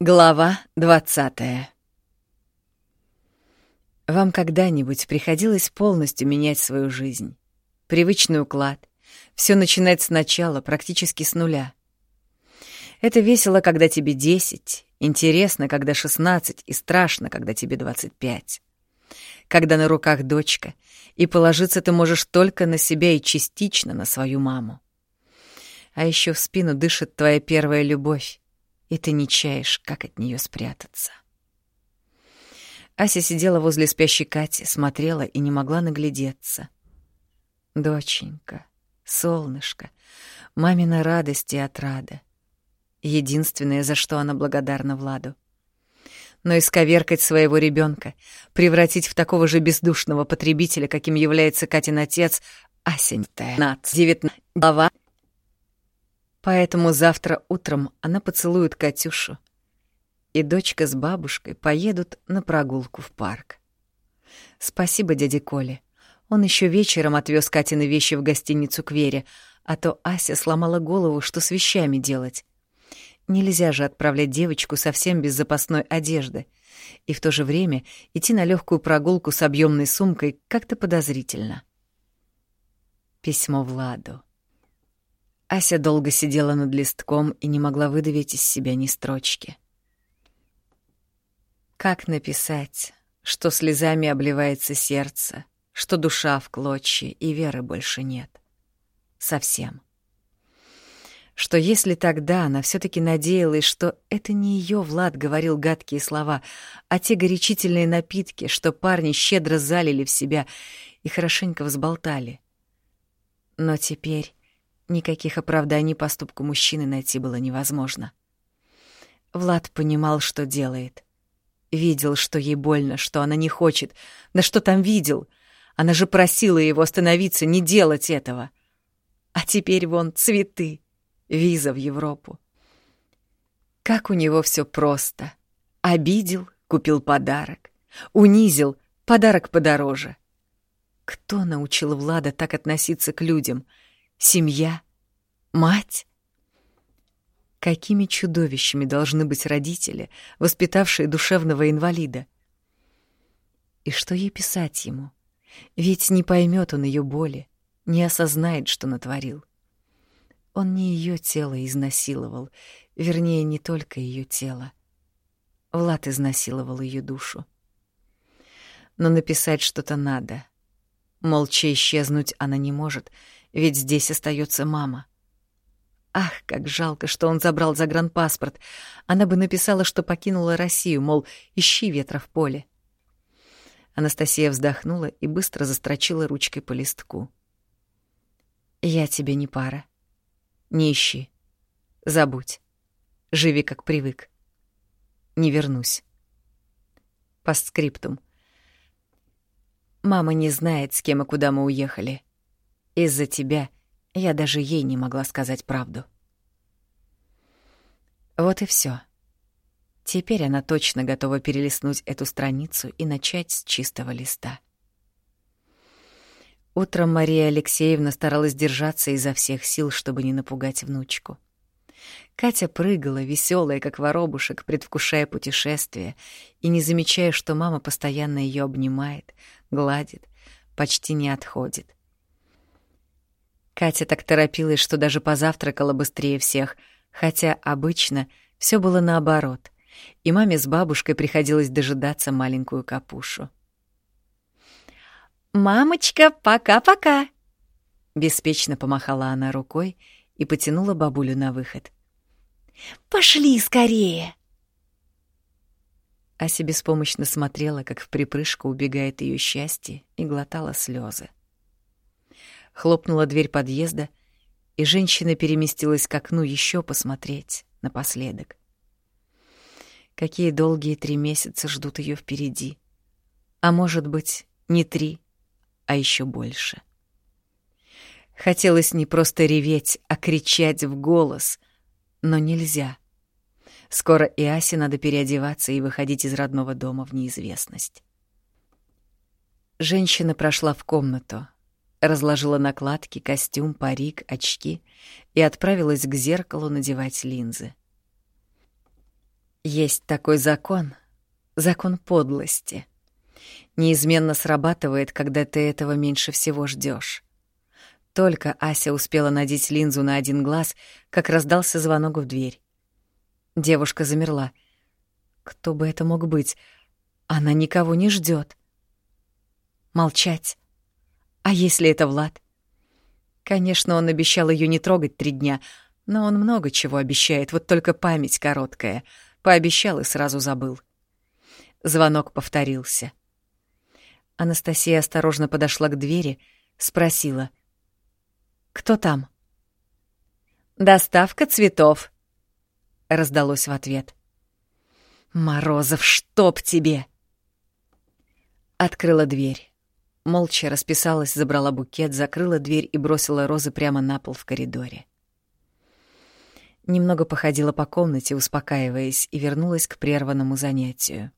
Глава двадцатая Вам когда-нибудь приходилось полностью менять свою жизнь? Привычный уклад, все начинать сначала, практически с нуля. Это весело, когда тебе 10, интересно, когда 16 и страшно, когда тебе 25. Когда на руках дочка, и положиться ты можешь только на себя и частично на свою маму. А еще в спину дышит твоя первая любовь, и ты не чаешь, как от нее спрятаться. Ася сидела возле спящей Кати, смотрела и не могла наглядеться. Доченька, солнышко, мамина радость и отрада. Единственное, за что она благодарна Владу. Но исковеркать своего ребенка, превратить в такого же бездушного потребителя, каким является Катин отец, Асень-то, 19 глава. Поэтому завтра утром она поцелует Катюшу, и дочка с бабушкой поедут на прогулку в парк. Спасибо дяде Коле. Он еще вечером отвез Катины вещи в гостиницу к Вере, а то Ася сломала голову, что с вещами делать. Нельзя же отправлять девочку совсем без запасной одежды. И в то же время идти на легкую прогулку с объемной сумкой как-то подозрительно. Письмо Владу. Ася долго сидела над листком и не могла выдавить из себя ни строчки. Как написать, что слезами обливается сердце, что душа в клочья и веры больше нет? Совсем что если тогда она все таки надеялась, что это не ее Влад говорил гадкие слова, а те горячительные напитки, что парни щедро залили в себя и хорошенько взболтали. Но теперь никаких оправданий поступку мужчины найти было невозможно. Влад понимал, что делает. Видел, что ей больно, что она не хочет. Да что там видел? Она же просила его остановиться, не делать этого. А теперь вон цветы виза в Европу. Как у него все просто. Обидел, купил подарок. Унизил, подарок подороже. Кто научил Влада так относиться к людям? Семья? Мать? Какими чудовищами должны быть родители, воспитавшие душевного инвалида? И что ей писать ему? Ведь не поймет он ее боли, не осознает, что натворил. Он не ее тело изнасиловал, вернее, не только ее тело. Влад изнасиловал ее душу. Но написать что-то надо. Молча исчезнуть она не может, ведь здесь остается мама. Ах, как жалко, что он забрал загранпаспорт. Она бы написала, что покинула Россию, мол, ищи ветра в поле. Анастасия вздохнула и быстро застрочила ручкой по листку. «Я тебе не пара. Не ищи. Забудь. Живи, как привык. Не вернусь. Постскриптум. Мама не знает, с кем и куда мы уехали. Из-за тебя я даже ей не могла сказать правду. Вот и все. Теперь она точно готова перелистнуть эту страницу и начать с чистого листа. Утром Мария Алексеевна старалась держаться изо всех сил, чтобы не напугать внучку. Катя прыгала, веселая, как воробушек, предвкушая путешествие и не замечая, что мама постоянно ее обнимает, гладит, почти не отходит. Катя так торопилась, что даже позавтракала быстрее всех, хотя обычно все было наоборот, и маме с бабушкой приходилось дожидаться маленькую капушу. «Мамочка, пока-пока!» Беспечно помахала она рукой и потянула бабулю на выход. «Пошли скорее!» Ася беспомощно смотрела, как в припрыжку убегает ее счастье, и глотала слезы. Хлопнула дверь подъезда, и женщина переместилась к окну еще посмотреть напоследок. Какие долгие три месяца ждут ее впереди. А может быть, не три, а еще больше. Хотелось не просто реветь, а кричать в голос, но нельзя. Скоро и Асе надо переодеваться и выходить из родного дома в неизвестность. Женщина прошла в комнату, разложила накладки, костюм, парик, очки и отправилась к зеркалу надевать линзы. Есть такой закон, закон подлости. Неизменно срабатывает, когда ты этого меньше всего ждешь. Только Ася успела надеть линзу на один глаз, как раздался звонок в дверь. Девушка замерла. Кто бы это мог быть? Она никого не ждет. Молчать. А если это Влад? Конечно, он обещал ее не трогать три дня, но он много чего обещает, вот только память короткая. Пообещал и сразу забыл. Звонок повторился. Анастасия осторожно подошла к двери, спросила. «Кто там?» «Доставка цветов», — раздалось в ответ. «Морозов, чтоб тебе!» Открыла дверь. Молча расписалась, забрала букет, закрыла дверь и бросила розы прямо на пол в коридоре. Немного походила по комнате, успокаиваясь, и вернулась к прерванному занятию.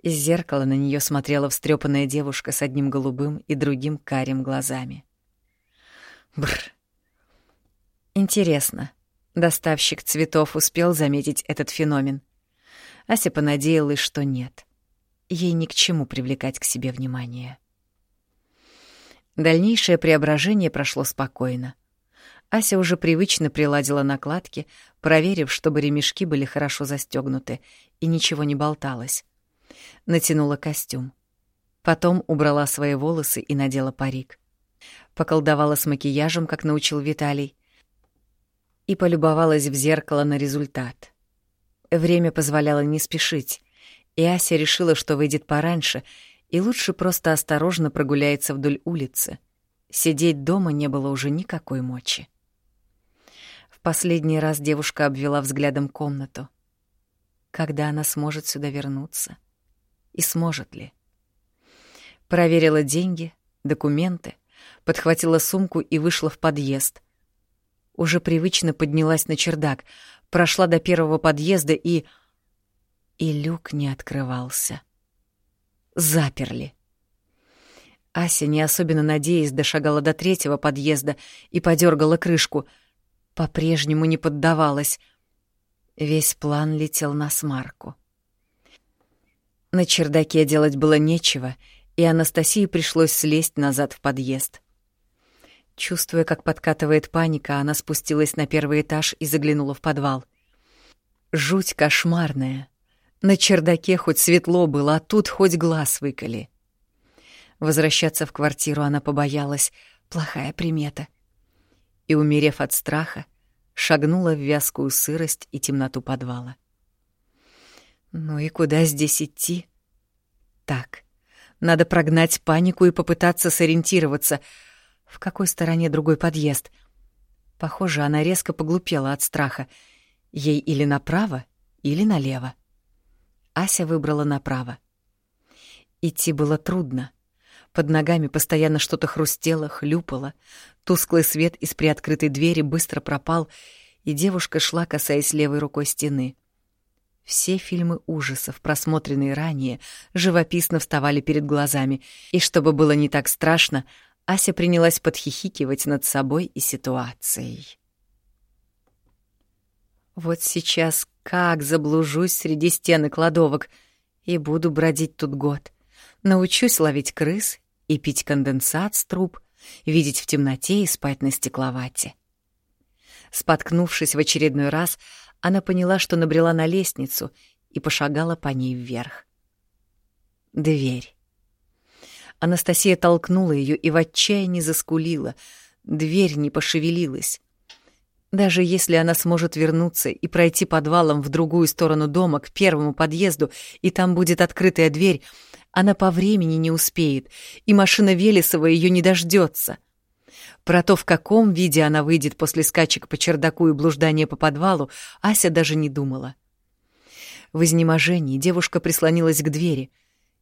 Из зеркала на нее смотрела встрепанная девушка с одним голубым и другим карим глазами. Бр. Интересно, доставщик цветов успел заметить этот феномен? Ася понадеялась, что нет. Ей ни к чему привлекать к себе внимание. Дальнейшее преображение прошло спокойно. Ася уже привычно приладила накладки, проверив, чтобы ремешки были хорошо застегнуты и ничего не болталось. Натянула костюм. Потом убрала свои волосы и надела парик. Поколдовала с макияжем, как научил Виталий, и полюбовалась в зеркало на результат. Время позволяло не спешить, и Ася решила, что выйдет пораньше — и лучше просто осторожно прогуляется вдоль улицы. Сидеть дома не было уже никакой мочи. В последний раз девушка обвела взглядом комнату. Когда она сможет сюда вернуться? И сможет ли? Проверила деньги, документы, подхватила сумку и вышла в подъезд. Уже привычно поднялась на чердак, прошла до первого подъезда и... И люк не открывался заперли. Ася, не особенно надеясь, дошагала до третьего подъезда и подергала крышку. По-прежнему не поддавалась. Весь план летел на смарку. На чердаке делать было нечего, и Анастасии пришлось слезть назад в подъезд. Чувствуя, как подкатывает паника, она спустилась на первый этаж и заглянула в подвал. Жуть кошмарная — на чердаке хоть светло было, а тут хоть глаз выколи. Возвращаться в квартиру она побоялась. Плохая примета. И, умерев от страха, шагнула в вязкую сырость и темноту подвала. Ну и куда здесь идти? Так, надо прогнать панику и попытаться сориентироваться. В какой стороне другой подъезд? Похоже, она резко поглупела от страха. Ей или направо, или налево. Ася выбрала направо. Идти было трудно. Под ногами постоянно что-то хрустело, хлюпало. Тусклый свет из приоткрытой двери быстро пропал, и девушка шла, касаясь левой рукой стены. Все фильмы ужасов, просмотренные ранее, живописно вставали перед глазами, и чтобы было не так страшно, Ася принялась подхихикивать над собой и ситуацией. Вот сейчас как заблужусь среди стен и кладовок и буду бродить тут год. Научусь ловить крыс и пить конденсат с труб, видеть в темноте и спать на стекловате. Споткнувшись в очередной раз, она поняла, что набрела на лестницу и пошагала по ней вверх. Дверь. Анастасия толкнула ее и в отчаянии заскулила. Дверь не пошевелилась. Даже если она сможет вернуться и пройти подвалом в другую сторону дома, к первому подъезду, и там будет открытая дверь, она по времени не успеет, и машина Велесова ее не дождется. Про то, в каком виде она выйдет после скачек по чердаку и блуждания по подвалу, Ася даже не думала. В изнеможении девушка прислонилась к двери.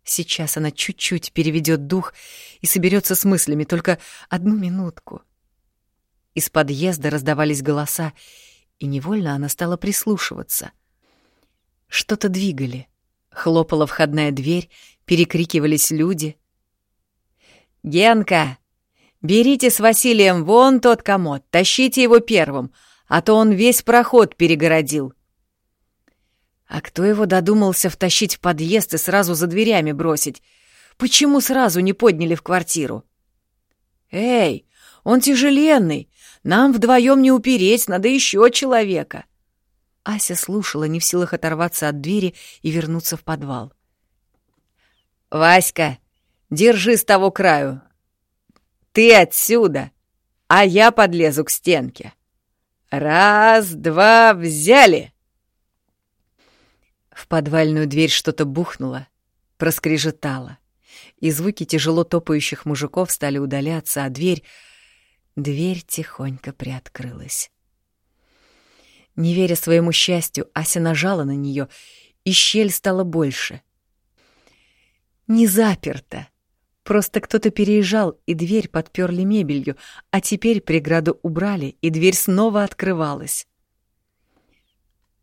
Сейчас она чуть-чуть переведет дух и соберется с мыслями, только одну минутку — из подъезда раздавались голоса, и невольно она стала прислушиваться. Что-то двигали. Хлопала входная дверь, перекрикивались люди. «Генка, берите с Василием вон тот комод, тащите его первым, а то он весь проход перегородил». А кто его додумался втащить в подъезд и сразу за дверями бросить? Почему сразу не подняли в квартиру? «Эй, он тяжеленный! Нам вдвоем не упереть, надо еще человека!» Ася слушала, не в силах оторваться от двери и вернуться в подвал. «Васька, держи с того краю. Ты отсюда, а я подлезу к стенке. Раз, два, взяли!» В подвальную дверь что-то бухнуло, проскрежетало, и звуки тяжело топающих мужиков стали удаляться, а дверь... Дверь тихонько приоткрылась. Не веря своему счастью, Ася нажала на нее, и щель стала больше. Не заперта. Просто кто-то переезжал, и дверь подперли мебелью, а теперь преграду убрали, и дверь снова открывалась.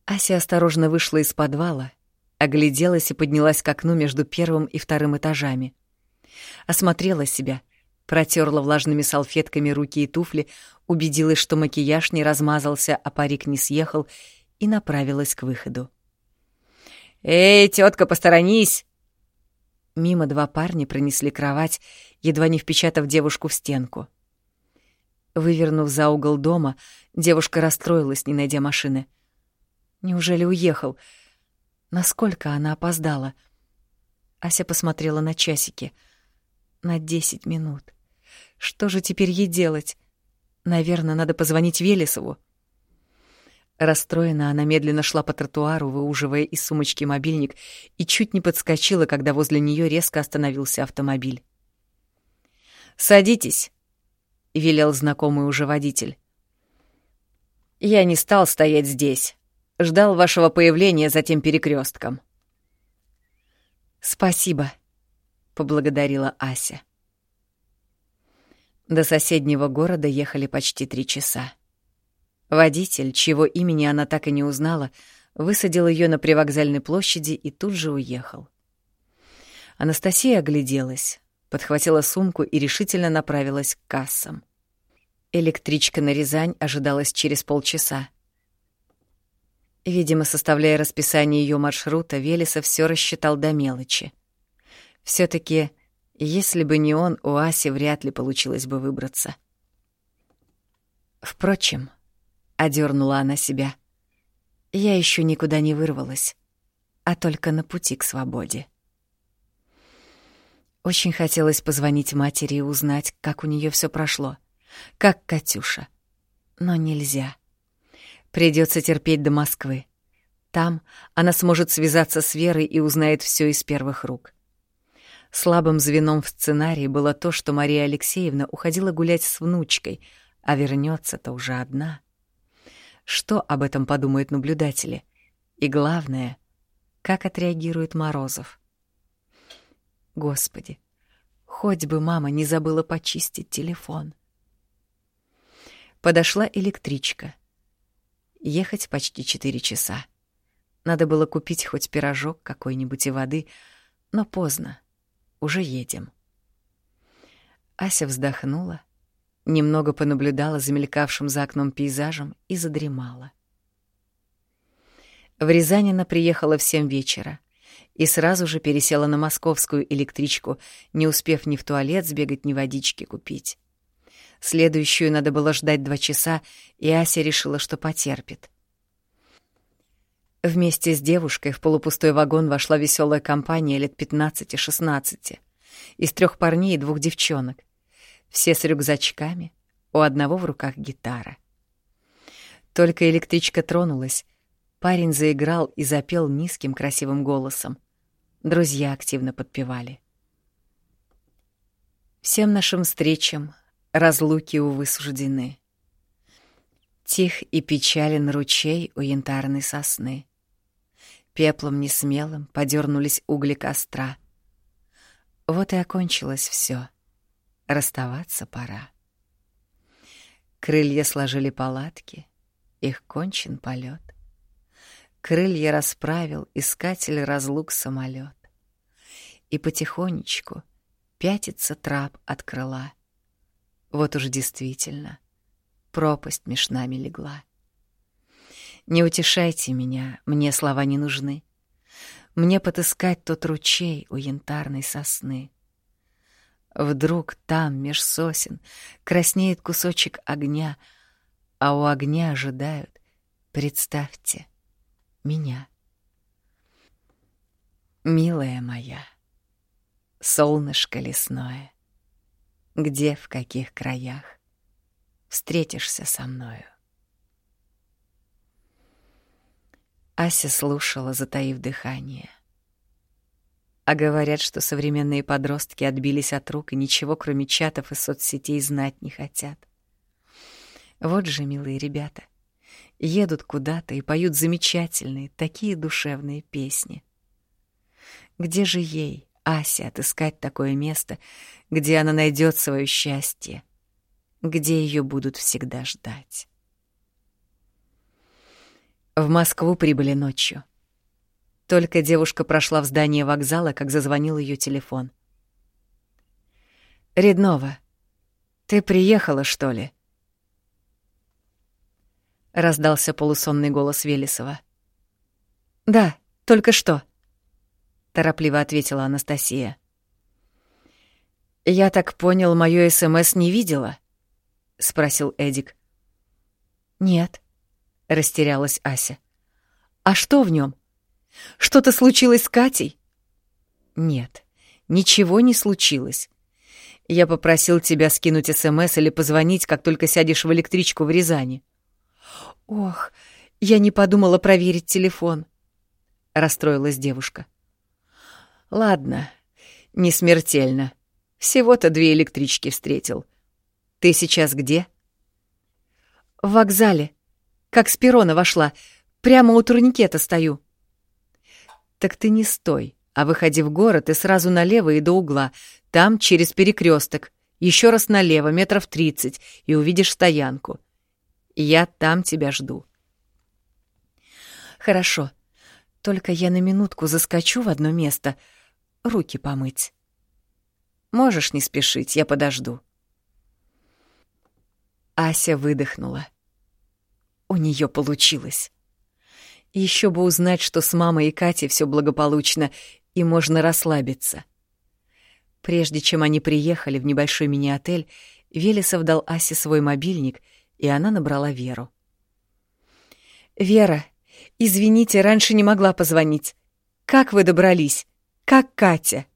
Ася осторожно вышла из подвала, огляделась и поднялась к окну между первым и вторым этажами. Осмотрела себя, протерла влажными салфетками руки и туфли, убедилась, что макияж не размазался, а парик не съехал, и направилась к выходу. «Эй, тетка, посторонись!» Мимо два парня пронесли кровать, едва не впечатав девушку в стенку. Вывернув за угол дома, девушка расстроилась, не найдя машины. Неужели уехал? Насколько она опоздала? Ася посмотрела на часики. На десять минут. Что же теперь ей делать? Наверное, надо позвонить Велесову. Расстроена, она медленно шла по тротуару, выуживая из сумочки мобильник, и чуть не подскочила, когда возле нее резко остановился автомобиль. «Садитесь», — велел знакомый уже водитель. «Я не стал стоять здесь. Ждал вашего появления за тем перекрестком. «Спасибо», — поблагодарила Ася. До соседнего города ехали почти три часа. Водитель, чьего имени она так и не узнала, высадил ее на привокзальной площади и тут же уехал. Анастасия огляделась, подхватила сумку и решительно направилась к кассам. Электричка на Рязань ожидалась через полчаса. Видимо, составляя расписание ее маршрута, Велесов все рассчитал до мелочи. все таки если бы не он, у Аси вряд ли получилось бы выбраться. Впрочем, одернула она себя. Я еще никуда не вырвалась, а только на пути к свободе. Очень хотелось позвонить матери и узнать, как у нее все прошло, как Катюша. Но нельзя. Придется терпеть до Москвы. Там она сможет связаться с Верой и узнает все из первых рук. Слабым звеном в сценарии было то, что Мария Алексеевна уходила гулять с внучкой, а вернется-то уже одна. Что об этом подумают наблюдатели? И главное, как отреагирует Морозов? Господи, хоть бы мама не забыла почистить телефон. Подошла электричка. Ехать почти четыре часа. Надо было купить хоть пирожок какой-нибудь и воды, но поздно уже едем. Ася вздохнула, немного понаблюдала за мелькавшим за окном пейзажем и задремала. В Рязань она приехала в семь вечера и сразу же пересела на московскую электричку, не успев ни в туалет сбегать, ни водички купить. Следующую надо было ждать два часа, и Ася решила, что потерпит. Вместе с девушкой в полупустой вагон вошла веселая компания лет 15-16. Из трех парней и двух девчонок. Все с рюкзачками, у одного в руках гитара. Только электричка тронулась, парень заиграл и запел низким красивым голосом. Друзья активно подпевали. Всем нашим встречам разлуки, увы, суждены. Тих и печален ручей у янтарной сосны. Пеплом несмелым подернулись угли костра. Вот и окончилось все. Расставаться пора. Крылья сложили палатки, их кончен полет. Крылья расправил искатель разлук самолет. И потихонечку пятится трап от крыла. Вот уж действительно пропасть меж нами легла. Не утешайте меня, мне слова не нужны. Мне потыскать тот ручей у янтарной сосны. Вдруг там, меж сосен, краснеет кусочек огня, а у огня ожидают, представьте, меня. Милая моя, солнышко лесное, где, в каких краях встретишься со мною? Ася слушала, затаив дыхание. А говорят, что современные подростки отбились от рук и ничего, кроме чатов и соцсетей, знать не хотят. Вот же, милые ребята, едут куда-то и поют замечательные, такие душевные песни. Где же ей, Асе, отыскать такое место, где она найдет свое счастье, где ее будут всегда ждать? В Москву прибыли ночью. Только девушка прошла в здание вокзала, как зазвонил ее телефон. «Реднова, ты приехала, что ли?» Раздался полусонный голос Велесова. «Да, только что», — торопливо ответила Анастасия. «Я так понял, моё СМС не видела?» — спросил Эдик. «Нет», — растерялась Ася. «А что в нем? Что-то случилось с Катей?» «Нет, ничего не случилось. Я попросил тебя скинуть СМС или позвонить, как только сядешь в электричку в Рязани». «Ох, я не подумала проверить телефон», — расстроилась девушка. «Ладно, не смертельно. Всего-то две электрички встретил. Ты сейчас где?» «В вокзале. Как с перона вошла. Прямо у турникета стою». «Так ты не стой, а выходи в город и сразу налево и до угла. Там через перекресток. Еще раз налево, метров тридцать, и увидишь стоянку. Я там тебя жду». «Хорошо. Только я на минутку заскочу в одно место. Руки помыть». «Можешь не спешить, я подожду». Ася выдохнула. У нее получилось. Еще бы узнать, что с мамой и Катей все благополучно, и можно расслабиться. Прежде чем они приехали в небольшой мини-отель, Велесов дал Асе свой мобильник — и она набрала Веру. «Вера, извините, раньше не могла позвонить. Как вы добрались? Как Катя?»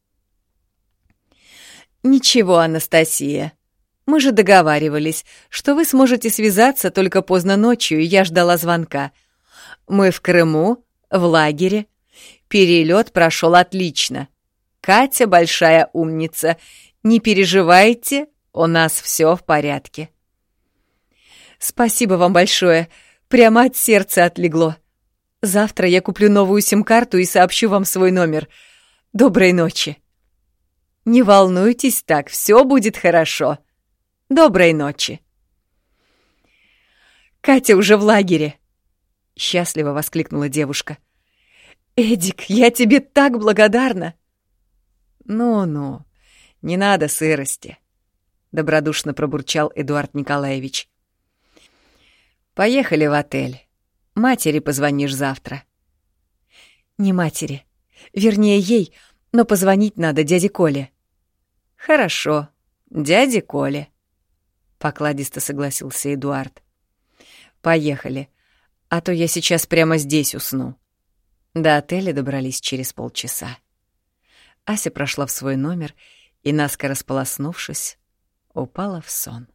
«Ничего, Анастасия. Мы же договаривались, что вы сможете связаться только поздно ночью, и я ждала звонка. Мы в Крыму, в лагере. Перелет прошел отлично. Катя большая умница. Не переживайте, у нас все в порядке». Спасибо вам большое. Прямо от сердца отлегло. Завтра я куплю новую сим-карту и сообщу вам свой номер. Доброй ночи. Не волнуйтесь так, все будет хорошо. Доброй ночи. Катя уже в лагере. Счастливо воскликнула девушка. Эдик, я тебе так благодарна. Ну-ну, не надо сырости, добродушно пробурчал Эдуард Николаевич. Поехали в отель. Матери позвонишь завтра. Не матери. Вернее, ей, но позвонить надо дяде Коле. Хорошо, дяде Коле. Покладисто согласился Эдуард. Поехали, а то я сейчас прямо здесь усну. До отеля добрались через полчаса. Ася прошла в свой номер и, наскоро сполоснувшись, упала в сон.